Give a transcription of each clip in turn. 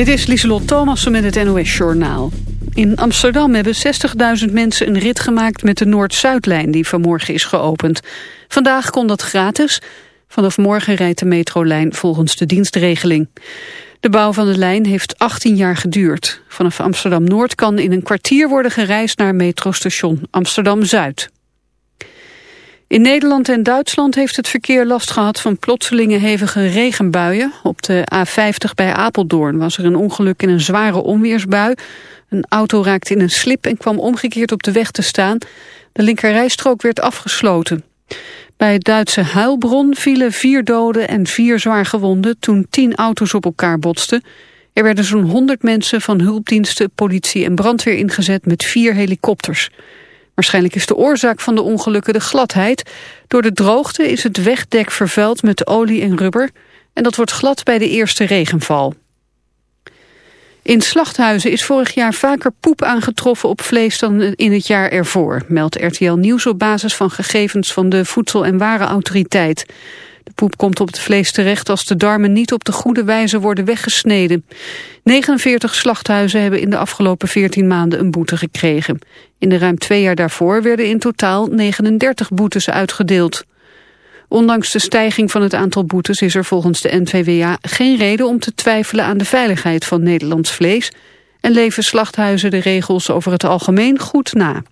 Dit is Lieselot Thomassen met het NOS-journaal. In Amsterdam hebben 60.000 mensen een rit gemaakt met de Noord-Zuidlijn... die vanmorgen is geopend. Vandaag kon dat gratis. Vanaf morgen rijdt de metrolijn volgens de dienstregeling. De bouw van de lijn heeft 18 jaar geduurd. Vanaf Amsterdam-Noord kan in een kwartier worden gereisd naar metrostation Amsterdam-Zuid. In Nederland en Duitsland heeft het verkeer last gehad van plotselinge hevige regenbuien. Op de A50 bij Apeldoorn was er een ongeluk in een zware onweersbui. Een auto raakte in een slip en kwam omgekeerd op de weg te staan. De linkerrijstrook werd afgesloten. Bij het Duitse Huilbron vielen vier doden en vier zwaar gewonden toen tien auto's op elkaar botsten. Er werden zo'n 100 mensen van hulpdiensten, politie en brandweer ingezet met vier helikopters. Waarschijnlijk is de oorzaak van de ongelukken de gladheid. Door de droogte is het wegdek vervuild met olie en rubber... en dat wordt glad bij de eerste regenval. In slachthuizen is vorig jaar vaker poep aangetroffen op vlees dan in het jaar ervoor, meldt RTL Nieuws op basis van gegevens van de Voedsel- en Warenautoriteit. De poep komt op het vlees terecht als de darmen niet op de goede wijze worden weggesneden. 49 slachthuizen hebben in de afgelopen 14 maanden een boete gekregen. In de ruim twee jaar daarvoor werden in totaal 39 boetes uitgedeeld. Ondanks de stijging van het aantal boetes is er volgens de NVWA geen reden om te twijfelen aan de veiligheid van Nederlands vlees en leven slachthuizen de regels over het algemeen goed na.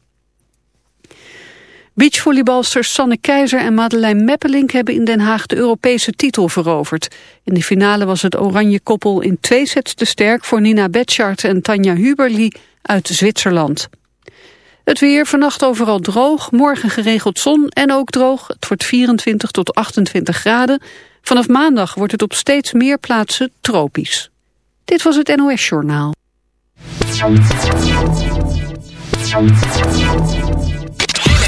Beachvolleybalsters Sanne Keizer en Madeleine Meppelink hebben in Den Haag de Europese titel veroverd. In de finale was het oranje koppel in twee sets te sterk voor Nina Betschart en Tanja Huberli uit Zwitserland. Het weer vannacht overal droog, morgen geregeld zon en ook droog. Het wordt 24 tot 28 graden. Vanaf maandag wordt het op steeds meer plaatsen tropisch. Dit was het NOS Journaal.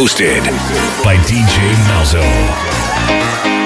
Hosted by DJ Malzo.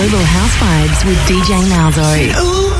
Global House Vibes with DJ Malzo. Ooh,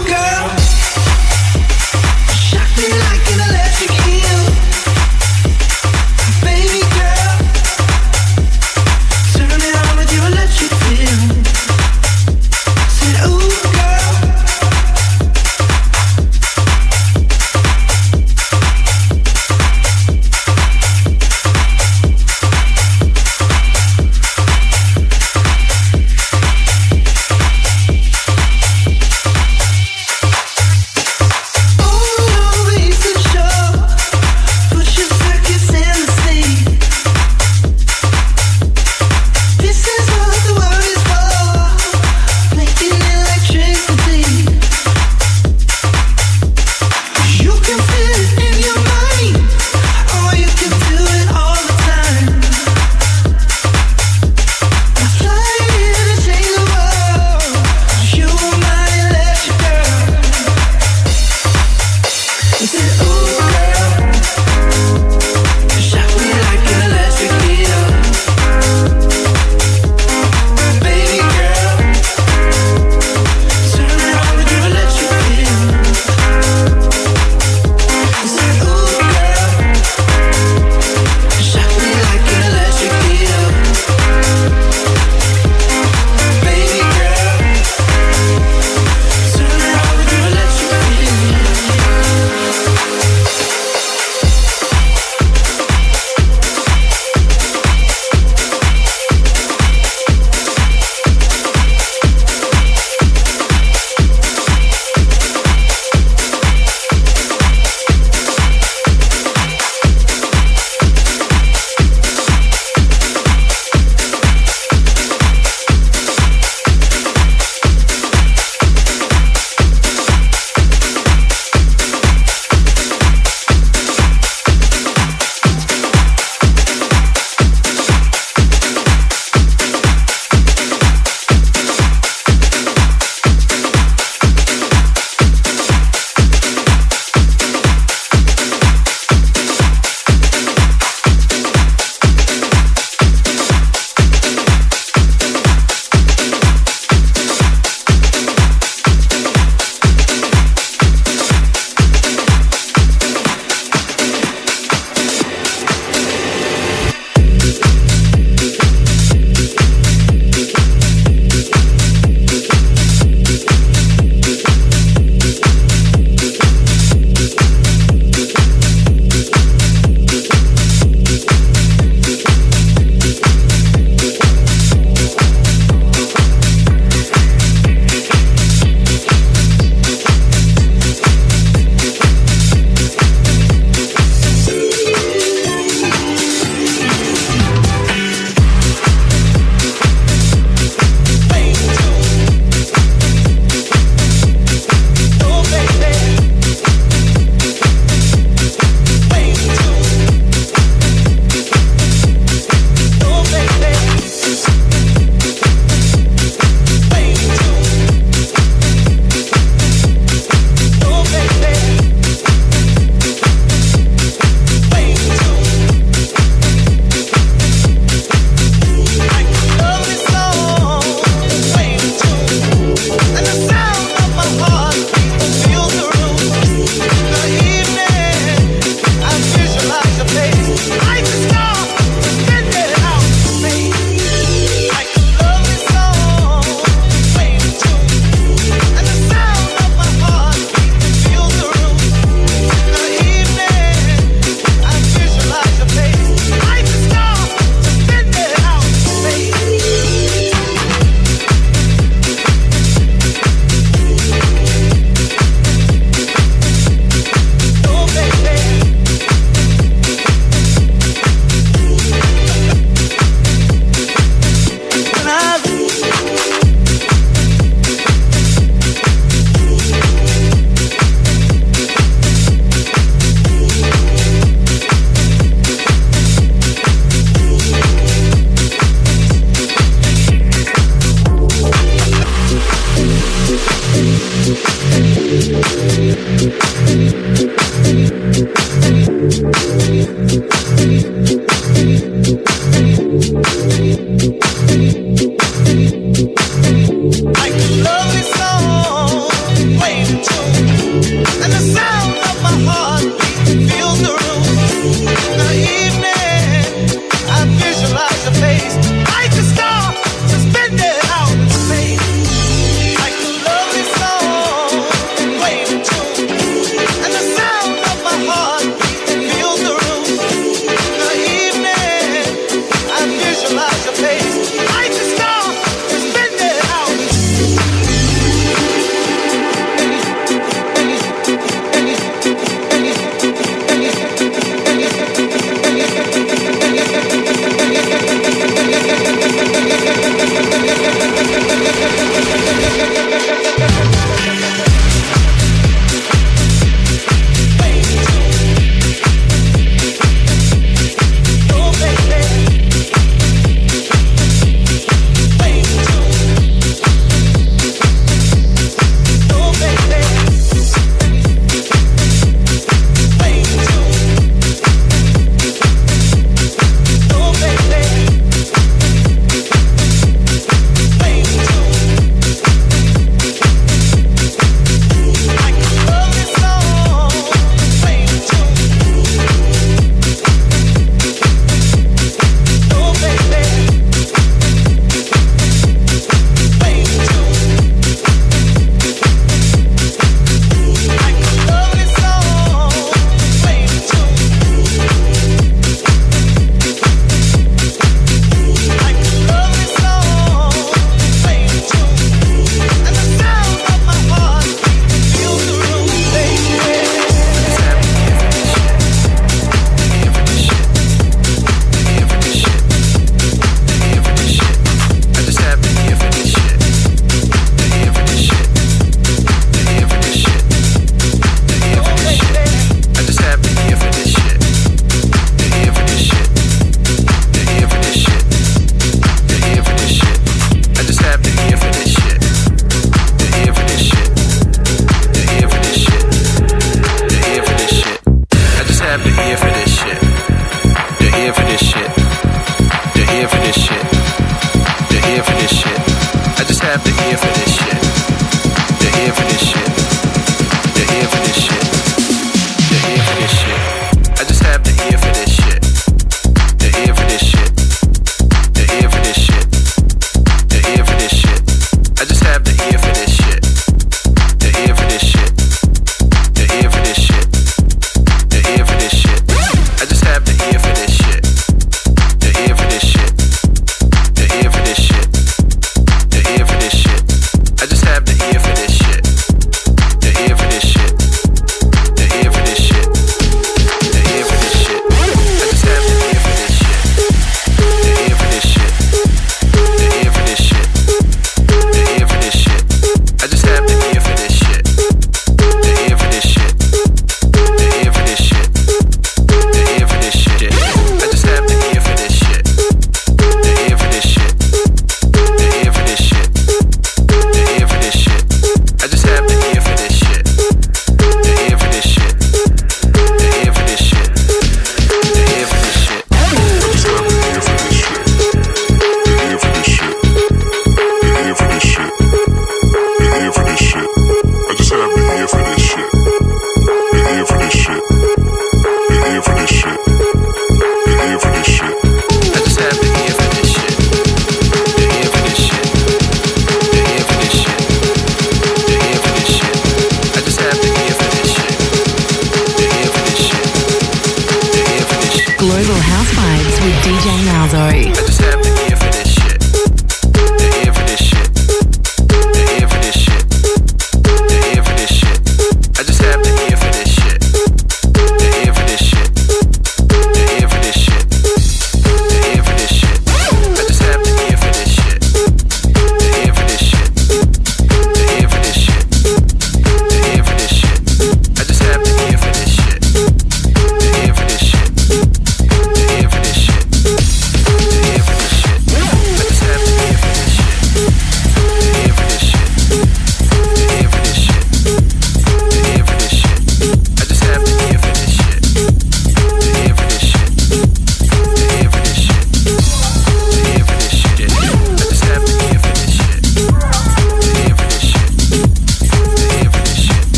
DJ Naldo.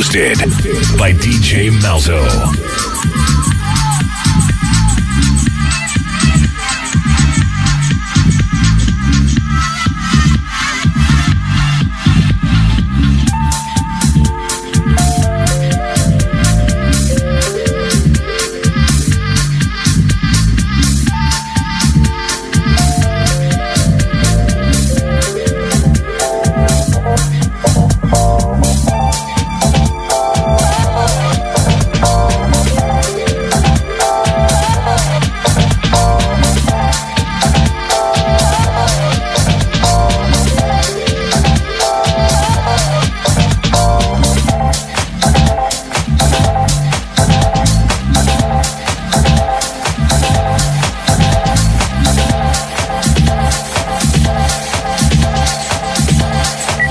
Hosted by DJ Malzo.